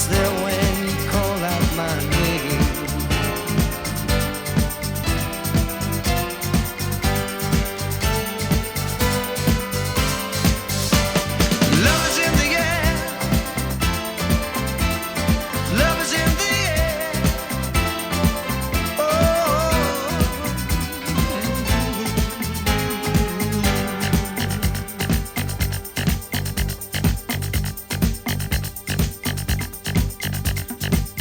and it's there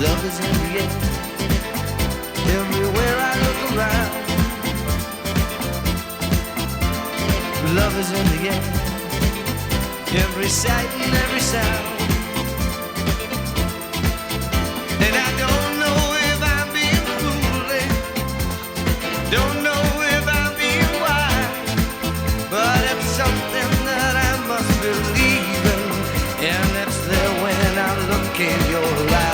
Love is in the air. Everywhere I look around. Love is in the air. Every sight and every sound. And I don't know if I'm being. Don't know if I'm being wise. But it's something that I must believe in. And it's there when I look in your eyes.